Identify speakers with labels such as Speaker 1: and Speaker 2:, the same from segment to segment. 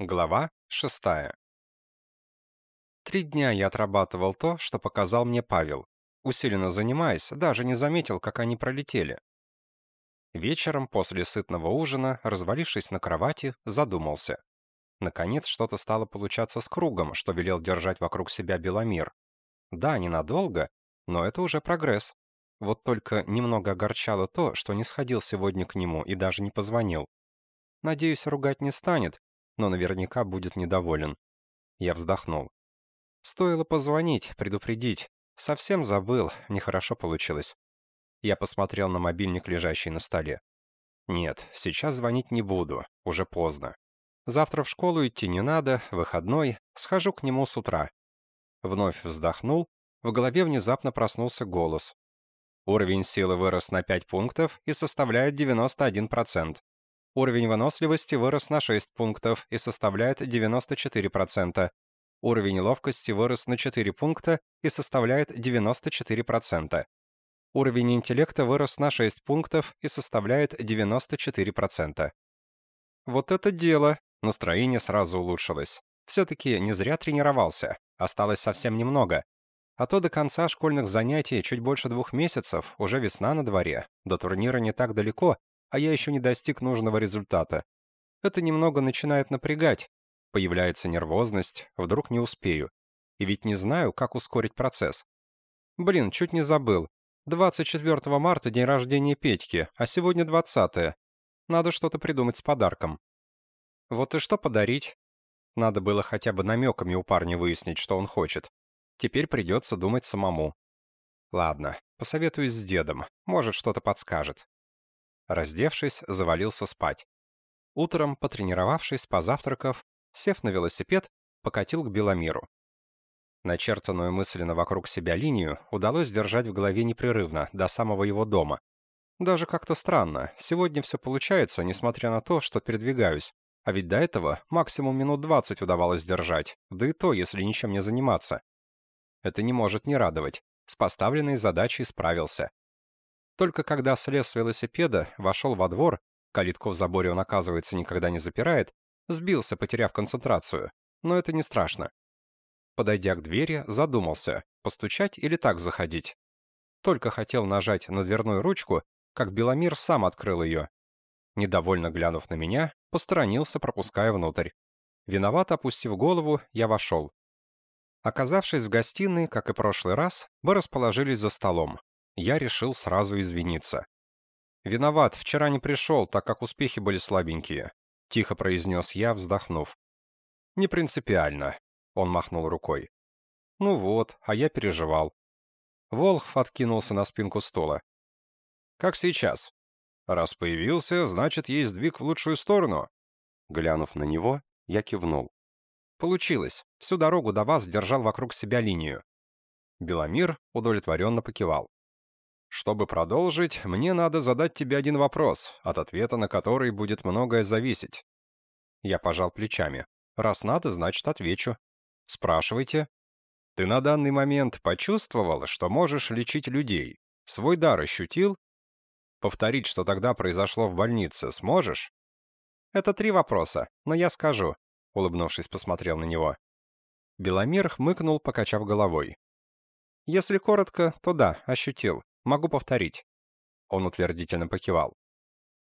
Speaker 1: Глава шестая. Три дня я отрабатывал то, что показал мне Павел. Усиленно занимаясь, даже не заметил, как они пролетели. Вечером, после сытного ужина, развалившись на кровати, задумался. Наконец, что-то стало получаться с кругом, что велел держать вокруг себя Беломир. Да, ненадолго, но это уже прогресс. Вот только немного огорчало то, что не сходил сегодня к нему и даже не позвонил. Надеюсь, ругать не станет, но наверняка будет недоволен. Я вздохнул. Стоило позвонить, предупредить. Совсем забыл, нехорошо получилось. Я посмотрел на мобильник, лежащий на столе. Нет, сейчас звонить не буду, уже поздно. Завтра в школу идти не надо, выходной, схожу к нему с утра. Вновь вздохнул, в голове внезапно проснулся голос. Уровень силы вырос на 5 пунктов и составляет 91%. Уровень выносливости вырос на 6 пунктов и составляет 94%. Уровень ловкости вырос на 4 пункта и составляет 94%. Уровень интеллекта вырос на 6 пунктов и составляет 94%. Вот это дело! Настроение сразу улучшилось. Все-таки не зря тренировался. Осталось совсем немного. А то до конца школьных занятий чуть больше двух месяцев, уже весна на дворе. До турнира не так далеко, а я еще не достиг нужного результата. Это немного начинает напрягать. Появляется нервозность, вдруг не успею. И ведь не знаю, как ускорить процесс. Блин, чуть не забыл. 24 марта день рождения Петьки, а сегодня 20 -е. Надо что-то придумать с подарком. Вот и что подарить? Надо было хотя бы намеками у парня выяснить, что он хочет. Теперь придется думать самому. Ладно, посоветуюсь с дедом, может, что-то подскажет. Раздевшись, завалился спать. Утром, потренировавшись, позавтракав, сев на велосипед, покатил к Беломиру. Начертанную мысленно вокруг себя линию удалось держать в голове непрерывно, до самого его дома. Даже как-то странно, сегодня все получается, несмотря на то, что передвигаюсь, а ведь до этого максимум минут 20 удавалось держать, да и то, если ничем не заниматься. Это не может не радовать. С поставленной задачей справился. Только когда слез с велосипеда, вошел во двор, калитку в заборе он, оказывается, никогда не запирает, сбился, потеряв концентрацию. Но это не страшно. Подойдя к двери, задумался, постучать или так заходить. Только хотел нажать на дверную ручку, как Беломир сам открыл ее. Недовольно глянув на меня, посторонился, пропуская внутрь. Виноват, опустив голову, я вошел. Оказавшись в гостиной, как и прошлый раз, мы расположились за столом я решил сразу извиниться. «Виноват, вчера не пришел, так как успехи были слабенькие», — тихо произнес я, вздохнув. «Не принципиально», — он махнул рукой. «Ну вот, а я переживал». Волхв откинулся на спинку стола. «Как сейчас?» «Раз появился, значит, есть сдвиг в лучшую сторону». Глянув на него, я кивнул. «Получилось. Всю дорогу до вас держал вокруг себя линию». Беломир удовлетворенно покивал. Чтобы продолжить, мне надо задать тебе один вопрос, от ответа на который будет многое зависеть. Я пожал плечами. Раз надо, значит, отвечу. Спрашивайте. Ты на данный момент почувствовал, что можешь лечить людей? Свой дар ощутил? Повторить, что тогда произошло в больнице, сможешь? Это три вопроса, но я скажу, улыбнувшись, посмотрел на него. Беломир хмыкнул, покачав головой. Если коротко, то да, ощутил. Могу повторить». Он утвердительно покивал.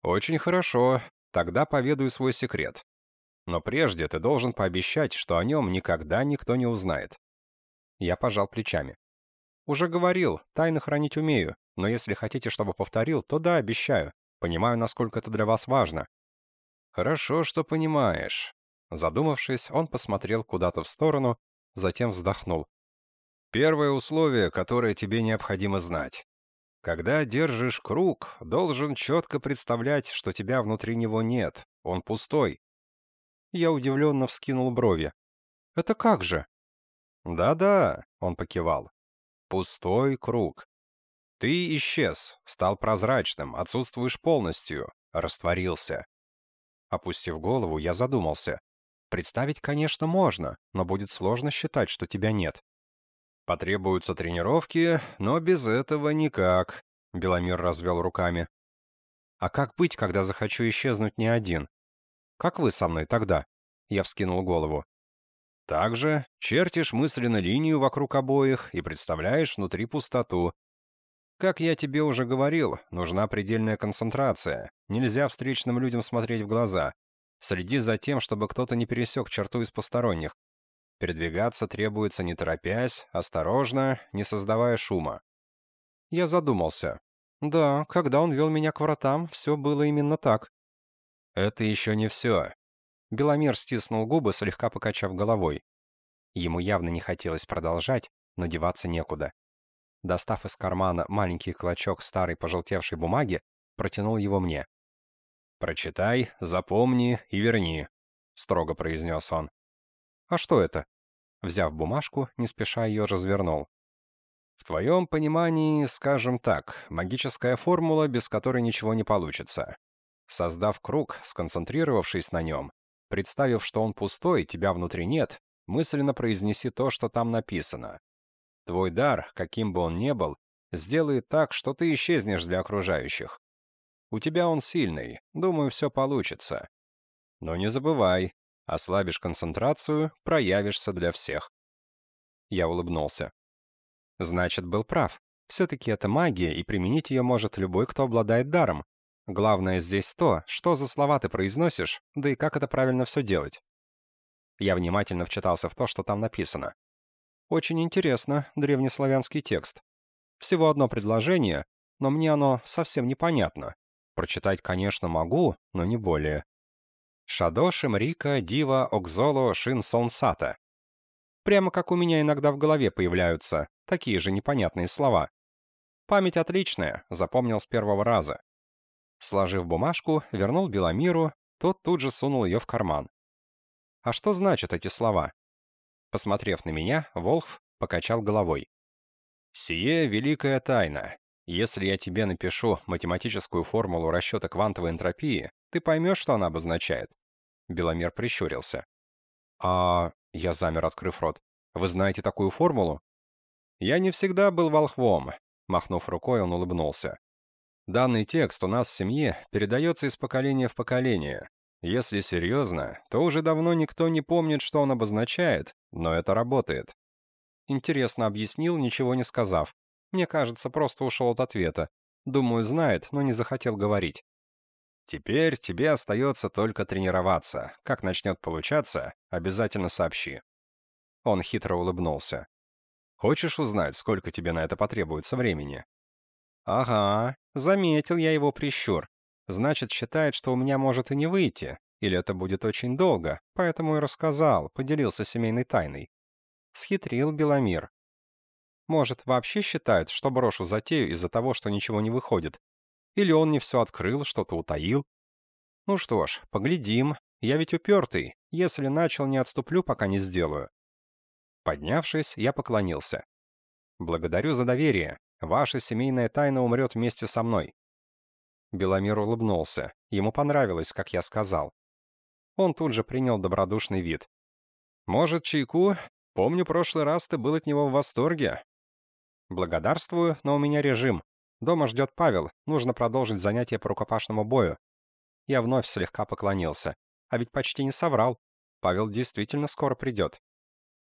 Speaker 1: «Очень хорошо. Тогда поведаю свой секрет. Но прежде ты должен пообещать, что о нем никогда никто не узнает». Я пожал плечами. «Уже говорил, тайны хранить умею, но если хотите, чтобы повторил, то да, обещаю. Понимаю, насколько это для вас важно». «Хорошо, что понимаешь». Задумавшись, он посмотрел куда-то в сторону, затем вздохнул. «Первое условие, которое тебе необходимо знать. Когда держишь круг, должен четко представлять, что тебя внутри него нет, он пустой. Я удивленно вскинул брови. «Это как же?» «Да-да», — он покивал. «Пустой круг. Ты исчез, стал прозрачным, отсутствуешь полностью, растворился». Опустив голову, я задумался. Представить, конечно, можно, но будет сложно считать, что тебя нет. Потребуются тренировки, но без этого никак», — Беломир развел руками. «А как быть, когда захочу исчезнуть не один? Как вы со мной тогда?» Я вскинул голову. Также чертишь мысленно линию вокруг обоих и представляешь внутри пустоту. Как я тебе уже говорил, нужна предельная концентрация. Нельзя встречным людям смотреть в глаза. Следи за тем, чтобы кто-то не пересек черту из посторонних. Передвигаться требуется не торопясь, осторожно, не создавая шума. Я задумался. Да, когда он вел меня к вратам, все было именно так. Это еще не все. Беломер стиснул губы, слегка покачав головой. Ему явно не хотелось продолжать, но деваться некуда. Достав из кармана маленький клочок старой пожелтевшей бумаги, протянул его мне. «Прочитай, запомни и верни», — строго произнес он. «А что это?» Взяв бумажку, не спеша ее развернул. В твоем понимании, скажем так, магическая формула, без которой ничего не получится. Создав круг, сконцентрировавшись на нем, представив, что он пустой, тебя внутри нет, мысленно произнеси то, что там написано. Твой дар, каким бы он ни был, сделает так, что ты исчезнешь для окружающих. У тебя он сильный, думаю, все получится. Но не забывай, ослабишь концентрацию, проявишься для всех. Я улыбнулся. Значит, был прав. Все-таки это магия, и применить ее может любой, кто обладает даром. Главное здесь то, что за слова ты произносишь, да и как это правильно все делать. Я внимательно вчитался в то, что там написано. Очень интересно, древнеславянский текст. Всего одно предложение, но мне оно совсем непонятно. Прочитать, конечно, могу, но не более. Шадоши Мрика Дива Окзоло Шин Сонсата. Прямо как у меня иногда в голове появляются такие же непонятные слова. Память отличная, запомнил с первого раза. Сложив бумажку, вернул Беломиру, тот тут же сунул ее в карман. А что значат эти слова? Посмотрев на меня, Волхв покачал головой. «Сие — великая тайна. Если я тебе напишу математическую формулу расчета квантовой энтропии, ты поймешь, что она обозначает». Беломер прищурился. «А я замер, открыв рот. «Вы знаете такую формулу?» «Я не всегда был волхвом», — махнув рукой, он улыбнулся. «Данный текст у нас в семье передается из поколения в поколение. Если серьезно, то уже давно никто не помнит, что он обозначает, но это работает». Интересно объяснил, ничего не сказав. Мне кажется, просто ушел от ответа. Думаю, знает, но не захотел говорить. Теперь тебе остается только тренироваться. Как начнет получаться, обязательно сообщи». Он хитро улыбнулся. «Хочешь узнать, сколько тебе на это потребуется времени?» «Ага, заметил я его прищур. Значит, считает, что у меня может и не выйти, или это будет очень долго, поэтому и рассказал, поделился семейной тайной. Схитрил Беломир. Может, вообще считает, что брошу затею из-за того, что ничего не выходит, или он не все открыл, что-то утаил? Ну что ж, поглядим. Я ведь упертый. Если начал, не отступлю, пока не сделаю. Поднявшись, я поклонился. Благодарю за доверие. Ваша семейная тайна умрет вместе со мной. Беломир улыбнулся. Ему понравилось, как я сказал. Он тут же принял добродушный вид. «Может, чайку? Помню, прошлый раз ты был от него в восторге». «Благодарствую, но у меня режим. Дома ждет Павел, нужно продолжить занятия по рукопашному бою. Я вновь слегка поклонился. А ведь почти не соврал. Павел действительно скоро придет.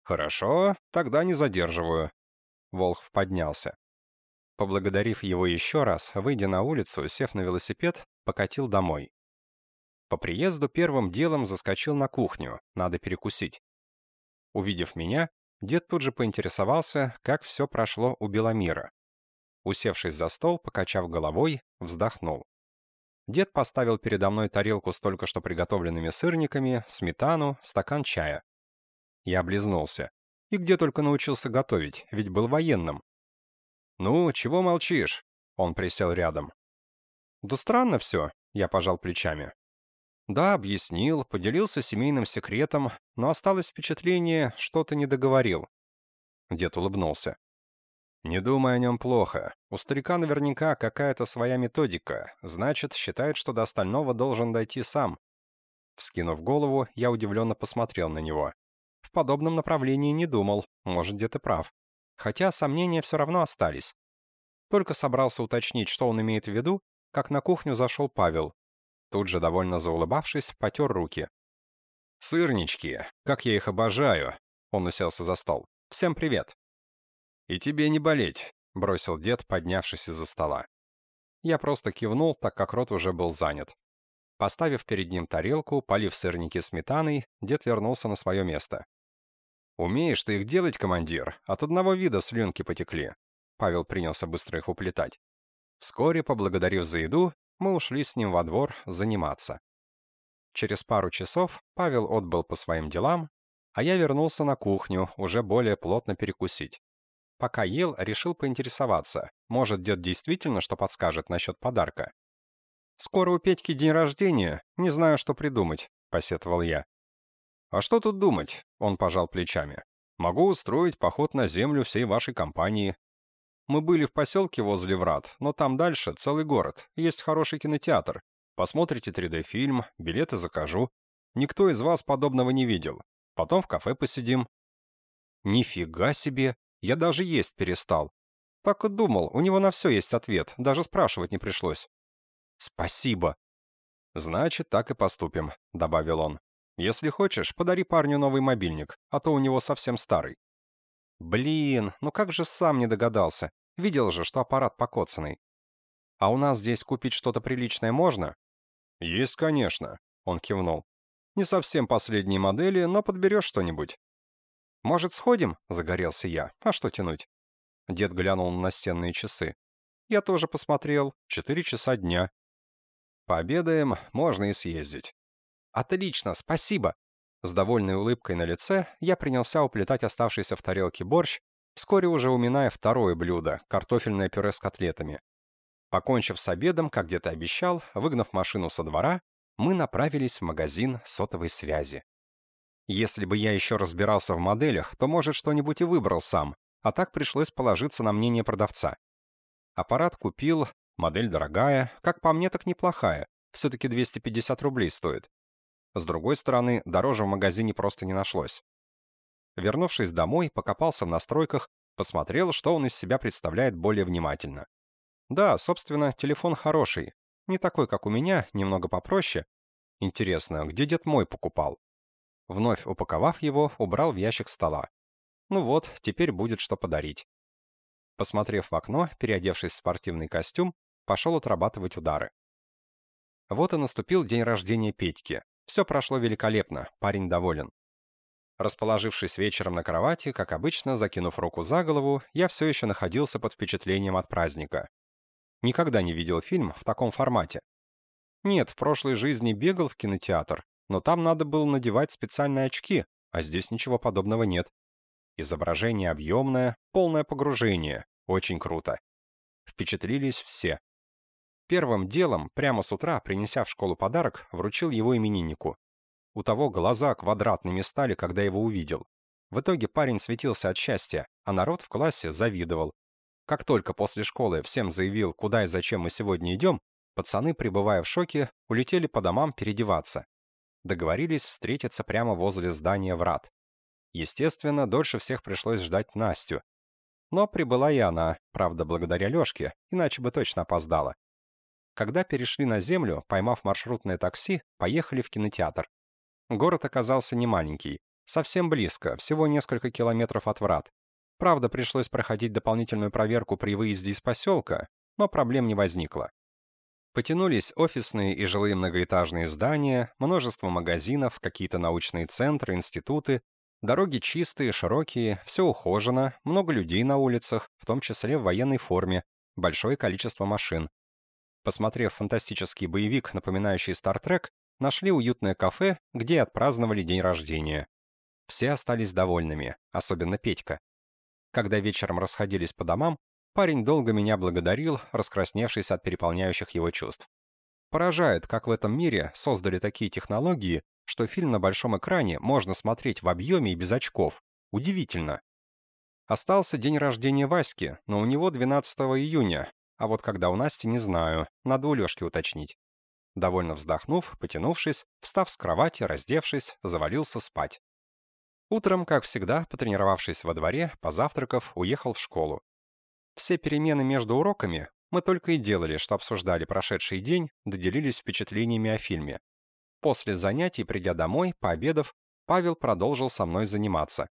Speaker 1: Хорошо, тогда не задерживаю. Волхв поднялся. Поблагодарив его еще раз, выйдя на улицу, сев на велосипед, покатил домой. По приезду первым делом заскочил на кухню, надо перекусить. Увидев меня, дед тут же поинтересовался, как все прошло у Беломира. Усевшись за стол, покачав головой, вздохнул. Дед поставил передо мной тарелку с только что приготовленными сырниками, сметану, стакан чая. Я облизнулся. И где только научился готовить, ведь был военным. «Ну, чего молчишь?» Он присел рядом. «Да странно все», — я пожал плечами. «Да, объяснил, поделился семейным секретом, но осталось впечатление, что ты не договорил». Дед улыбнулся. «Не думай о нем плохо. У старика наверняка какая-то своя методика, значит, считает, что до остального должен дойти сам». Вскинув голову, я удивленно посмотрел на него. В подобном направлении не думал, может, где-то прав. Хотя сомнения все равно остались. Только собрался уточнить, что он имеет в виду, как на кухню зашел Павел. Тут же, довольно заулыбавшись, потер руки. «Сырнички, как я их обожаю!» Он уселся за стол. «Всем привет!» «И тебе не болеть», — бросил дед, поднявшись из-за стола. Я просто кивнул, так как рот уже был занят. Поставив перед ним тарелку, полив сырники сметаной, дед вернулся на свое место. «Умеешь ты их делать, командир? От одного вида слюнки потекли». Павел принялся быстро их уплетать. Вскоре, поблагодарив за еду, мы ушли с ним во двор заниматься. Через пару часов Павел отбыл по своим делам, а я вернулся на кухню, уже более плотно перекусить. Пока ел, решил поинтересоваться, может, дед действительно что подскажет насчет подарка. «Скоро у Петьки день рождения, не знаю, что придумать», — посетовал я. «А что тут думать?» — он пожал плечами. «Могу устроить поход на землю всей вашей компании. Мы были в поселке возле Врат, но там дальше целый город, есть хороший кинотеатр. Посмотрите 3D-фильм, билеты закажу. Никто из вас подобного не видел. Потом в кафе посидим». «Нифига себе! Я даже есть перестал. Так и думал, у него на все есть ответ, даже спрашивать не пришлось». «Спасибо». «Значит, так и поступим», — добавил он. «Если хочешь, подари парню новый мобильник, а то у него совсем старый». «Блин, ну как же сам не догадался? Видел же, что аппарат покоцанный». «А у нас здесь купить что-то приличное можно?» «Есть, конечно», — он кивнул. «Не совсем последние модели, но подберешь что-нибудь». «Может, сходим?» — загорелся я. «А что тянуть?» Дед глянул на настенные часы. «Я тоже посмотрел. Четыре часа дня». «Пообедаем, можно и съездить». «Отлично, спасибо!» С довольной улыбкой на лице я принялся уплетать оставшийся в тарелке борщ, вскоре уже уминая второе блюдо — картофельное пюре с котлетами. Покончив с обедом, как где-то обещал, выгнав машину со двора, мы направились в магазин сотовой связи. Если бы я еще разбирался в моделях, то, может, что-нибудь и выбрал сам, а так пришлось положиться на мнение продавца. Аппарат купил, модель дорогая, как по мне, так неплохая, все-таки 250 рублей стоит. С другой стороны, дороже в магазине просто не нашлось. Вернувшись домой, покопался в настройках, посмотрел, что он из себя представляет более внимательно. Да, собственно, телефон хороший. Не такой, как у меня, немного попроще. Интересно, где дед мой покупал? Вновь упаковав его, убрал в ящик стола. Ну вот, теперь будет что подарить. Посмотрев в окно, переодевшись в спортивный костюм, пошел отрабатывать удары. Вот и наступил день рождения Петьки. Все прошло великолепно, парень доволен. Расположившись вечером на кровати, как обычно, закинув руку за голову, я все еще находился под впечатлением от праздника. Никогда не видел фильм в таком формате. Нет, в прошлой жизни бегал в кинотеатр, но там надо было надевать специальные очки, а здесь ничего подобного нет. Изображение объемное, полное погружение. Очень круто. Впечатлились все. Первым делом, прямо с утра, принеся в школу подарок, вручил его имениннику. У того глаза квадратными стали, когда его увидел. В итоге парень светился от счастья, а народ в классе завидовал, как только после школы всем заявил, куда и зачем мы сегодня идем, пацаны, пребывая в шоке, улетели по домам переодеваться. Договорились встретиться прямо возле здания врат. Естественно, дольше всех пришлось ждать Настю. Но прибыла и она, правда, благодаря Лешке, иначе бы точно опоздала. Когда перешли на землю, поймав маршрутное такси, поехали в кинотеатр. Город оказался не маленький, совсем близко, всего несколько километров от врат. Правда, пришлось проходить дополнительную проверку при выезде из поселка, но проблем не возникло. Потянулись офисные и жилые многоэтажные здания, множество магазинов, какие-то научные центры, институты. Дороги чистые, широкие, все ухожено, много людей на улицах, в том числе в военной форме, большое количество машин. Посмотрев фантастический боевик, напоминающий Стартрек, нашли уютное кафе, где отпраздновали день рождения. Все остались довольными, особенно Петька. Когда вечером расходились по домам, парень долго меня благодарил, раскрасневшись от переполняющих его чувств. Поражает, как в этом мире создали такие технологии, что фильм на большом экране можно смотреть в объеме и без очков. Удивительно. Остался день рождения Васьки, но у него 12 июня, а вот когда у Насти не знаю, надо у Лешки уточнить. Довольно вздохнув, потянувшись, встав с кровати, раздевшись, завалился спать. Утром, как всегда, потренировавшись во дворе, позавтракав, уехал в школу. Все перемены между уроками мы только и делали, что обсуждали прошедший день, доделились впечатлениями о фильме. После занятий, придя домой, пообедав, Павел продолжил со мной заниматься.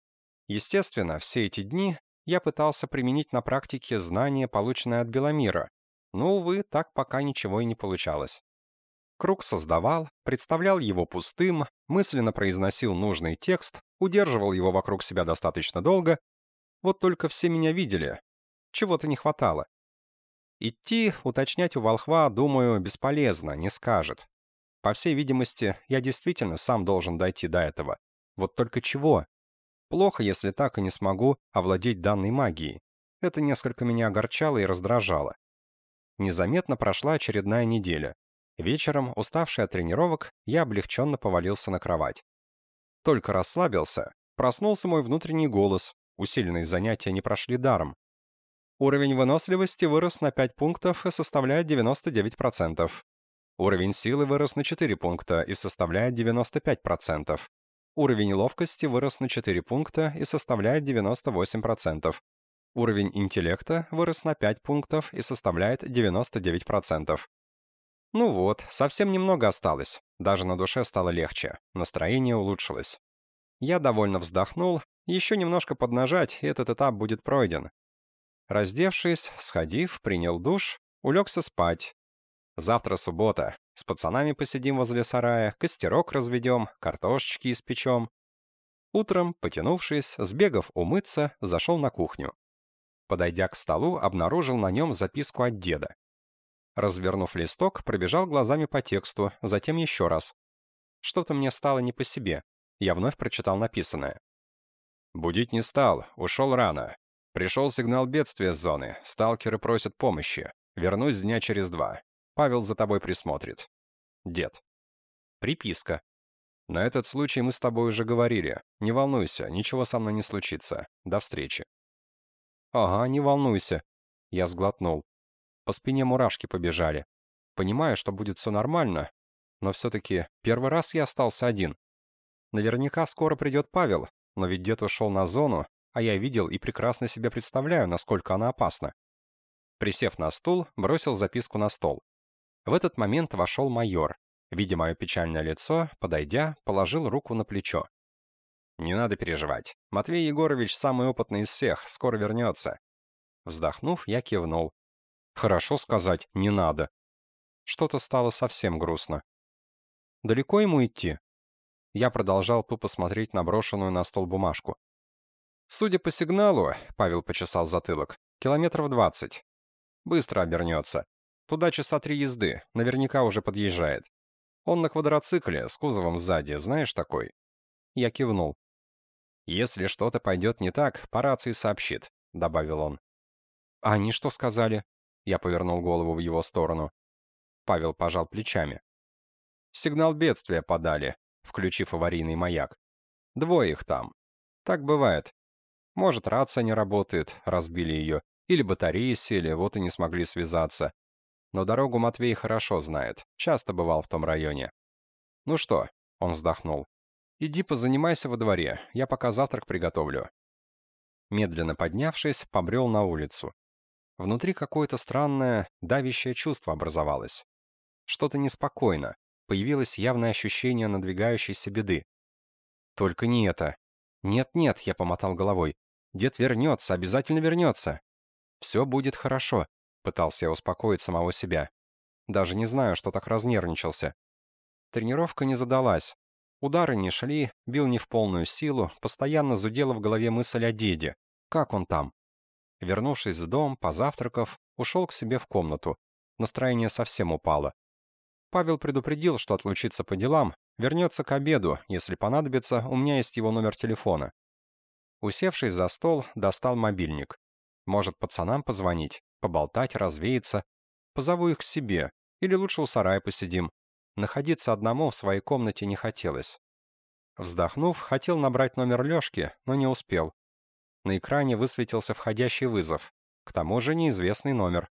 Speaker 1: Естественно, все эти дни я пытался применить на практике знания, полученные от Беломира, но, увы, так пока ничего и не получалось. Круг создавал, представлял его пустым, мысленно произносил нужный текст, удерживал его вокруг себя достаточно долго. Вот только все меня видели. Чего-то не хватало. Идти, уточнять у волхва, думаю, бесполезно, не скажет. По всей видимости, я действительно сам должен дойти до этого. Вот только чего? Плохо, если так и не смогу овладеть данной магией. Это несколько меня огорчало и раздражало. Незаметно прошла очередная неделя. Вечером, уставший от тренировок, я облегченно повалился на кровать. Только расслабился, проснулся мой внутренний голос. Усиленные занятия не прошли даром. Уровень выносливости вырос на 5 пунктов и составляет 99%. Уровень силы вырос на 4 пункта и составляет 95%. Уровень ловкости вырос на 4 пункта и составляет 98%. Уровень интеллекта вырос на 5 пунктов и составляет 99%. Ну вот, совсем немного осталось. Даже на душе стало легче. Настроение улучшилось. Я довольно вздохнул. Еще немножко поднажать, и этот этап будет пройден. Раздевшись, сходив, принял душ, улегся спать. Завтра суббота. С пацанами посидим возле сарая, костерок разведем, картошечки испечем. Утром, потянувшись, сбегав умыться, зашел на кухню. Подойдя к столу, обнаружил на нем записку от деда. Развернув листок, пробежал глазами по тексту, затем еще раз. Что-то мне стало не по себе. Я вновь прочитал написанное. «Будить не стал, ушел рано. Пришел сигнал бедствия с зоны. Сталкеры просят помощи. Вернусь дня через два. Павел за тобой присмотрит. Дед. Приписка. На этот случай мы с тобой уже говорили. Не волнуйся, ничего со мной не случится. До встречи. Ага, не волнуйся. Я сглотнул. По спине мурашки побежали. Понимаю, что будет все нормально, но все-таки первый раз я остался один. Наверняка скоро придет Павел, но ведь дед ушел на зону, а я видел и прекрасно себе представляю, насколько она опасна. Присев на стул, бросил записку на стол. В этот момент вошел майор. Видя мое печальное лицо, подойдя, положил руку на плечо. «Не надо переживать. Матвей Егорович самый опытный из всех, скоро вернется». Вздохнув, я кивнул. «Хорошо сказать, не надо». Что-то стало совсем грустно. «Далеко ему идти?» Я продолжал тупо смотреть на брошенную на стол бумажку. Судя по сигналу, Павел почесал затылок, километров двадцать. Быстро обернется. Туда часа три езды, наверняка уже подъезжает. Он на квадроцикле, с кузовом сзади, знаешь такой? Я кивнул. «Если что-то пойдет не так, по рации сообщит», — добавил он. «А они что сказали?» Я повернул голову в его сторону. Павел пожал плечами. «Сигнал бедствия подали», включив аварийный маяк. «Двое их там. Так бывает. Может, рация не работает, разбили ее, или батареи сели, вот и не смогли связаться. Но дорогу Матвей хорошо знает, часто бывал в том районе. «Ну что?» — он вздохнул. «Иди позанимайся во дворе, я пока завтрак приготовлю». Медленно поднявшись, побрел на улицу. Внутри какое-то странное, давящее чувство образовалось. Что-то неспокойно, появилось явное ощущение надвигающейся беды. Только не это. «Нет-нет», — я помотал головой. Дед вернется, обязательно вернется. Все будет хорошо, пытался я успокоить самого себя. Даже не знаю, что так разнервничался. Тренировка не задалась. Удары не шли, бил не в полную силу, постоянно зудела в голове мысль о деде. Как он там? Вернувшись в дом, позавтракав, ушел к себе в комнату. Настроение совсем упало. Павел предупредил, что отлучится по делам, вернется к обеду, если понадобится, у меня есть его номер телефона. Усевшись за стол, достал мобильник. Может, пацанам позвонить, поболтать, развеяться. Позову их к себе, или лучше у сарая посидим. Находиться одному в своей комнате не хотелось. Вздохнув, хотел набрать номер Лёшки, но не успел. На экране высветился входящий вызов. К тому же неизвестный номер.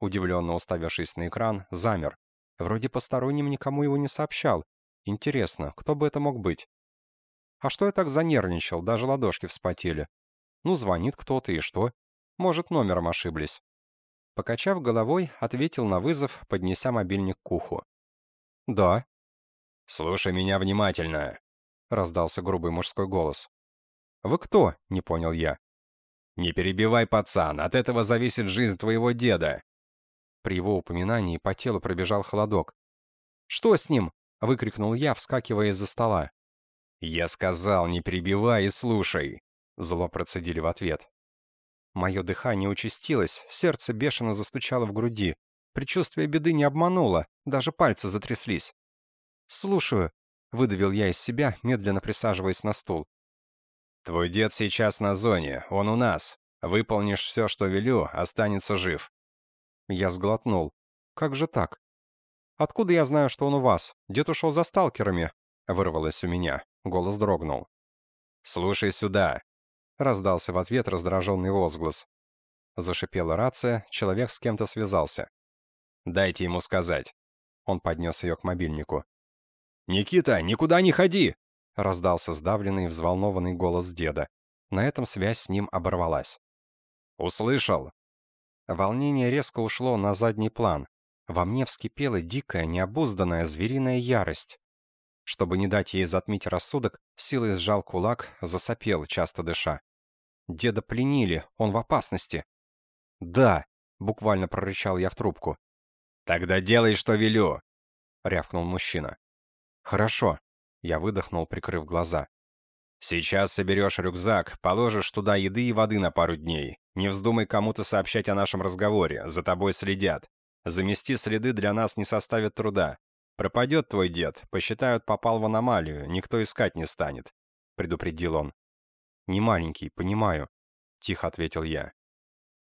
Speaker 1: Удивленно уставившись на экран, замер. Вроде посторонним никому его не сообщал. Интересно, кто бы это мог быть? А что я так занервничал, даже ладошки вспотели? Ну, звонит кто-то, и что? Может, номером ошиблись. Покачав головой, ответил на вызов, поднеся мобильник к уху. «Да». «Слушай меня внимательно», — раздался грубый мужской голос.
Speaker 2: «Вы кто?» — не понял я.
Speaker 1: «Не перебивай, пацан, от этого зависит жизнь твоего деда».
Speaker 2: При его упоминании по телу пробежал холодок. «Что с ним?» — выкрикнул я, вскакивая из-за стола.
Speaker 1: «Я сказал, не перебивай и слушай», — зло процедили в ответ.
Speaker 2: Мое дыхание участилось, сердце бешено застучало в груди. Предчувствие беды не обмануло, даже пальцы затряслись. «Слушаю», — выдавил я из себя, медленно присаживаясь на стул.
Speaker 1: «Твой дед сейчас на зоне, он у нас. Выполнишь все, что велю, останется жив».
Speaker 2: Я сглотнул. «Как же так?» «Откуда я знаю, что он у вас? Дед ушел за сталкерами», — вырвалось у меня. Голос дрогнул.
Speaker 1: «Слушай сюда», — раздался в ответ раздраженный возглас.
Speaker 2: Зашипела рация, человек с кем-то связался.
Speaker 1: «Дайте ему сказать».
Speaker 2: Он поднес ее к мобильнику.
Speaker 1: «Никита, никуда не ходи!»
Speaker 2: — раздался сдавленный, взволнованный голос деда. На этом связь с ним оборвалась.
Speaker 1: «Услышал!»
Speaker 2: Волнение резко ушло на задний план. Во мне вскипела дикая, необузданная звериная ярость. Чтобы не дать ей затмить рассудок, силой сжал кулак, засопел, часто дыша. Деда пленили, он в опасности. «Да!» — буквально прорычал я в трубку.
Speaker 1: «Тогда делай, что велю!» — рявкнул мужчина.
Speaker 2: «Хорошо», — я выдохнул, прикрыв глаза.
Speaker 1: «Сейчас соберешь рюкзак, положишь туда еды и воды на пару дней. Не вздумай кому-то сообщать о нашем разговоре, за тобой следят. Замести следы для нас не составит труда. Пропадет твой дед, посчитают, попал в аномалию, никто искать не станет», — предупредил он.
Speaker 2: «Не маленький, понимаю», — тихо ответил я.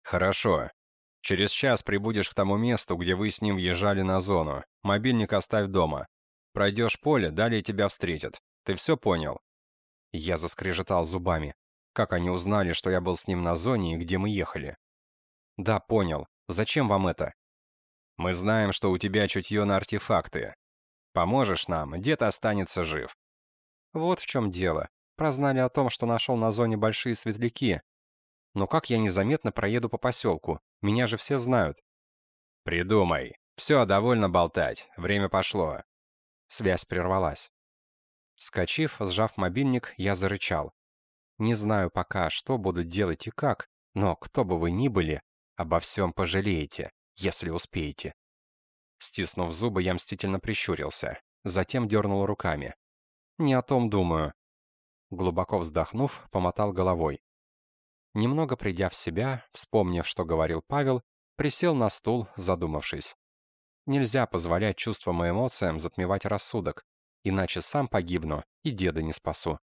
Speaker 1: «Хорошо. Через час прибудешь к тому месту, где вы с ним въезжали на зону. Мобильник оставь дома. Пройдешь поле, далее тебя встретят. Ты все понял?»
Speaker 2: Я заскрежетал зубами. Как они узнали, что я был с ним на зоне и где мы ехали? «Да, понял. Зачем вам это?»
Speaker 1: «Мы знаем, что у тебя чутье на артефакты. Поможешь нам, дед останется жив».
Speaker 2: «Вот в чем дело. Прознали о том, что нашел на зоне большие светляки. Но как я незаметно проеду по поселку? Меня же все знают».
Speaker 1: «Придумай. Все, довольно болтать. Время пошло.
Speaker 2: Связь прервалась. Скочив, сжав мобильник, я зарычал. Не знаю пока, что буду делать и как, но кто бы вы ни были, обо всем пожалеете, если успеете. Стиснув зубы, я мстительно прищурился, затем дернул руками. Не о том думаю. Глубоко вздохнув, помотал головой. Немного придя в себя, вспомнив, что говорил Павел, присел на стул, задумавшись. Нельзя позволять чувствам и эмоциям затмевать рассудок, иначе сам погибну и деда не спасу.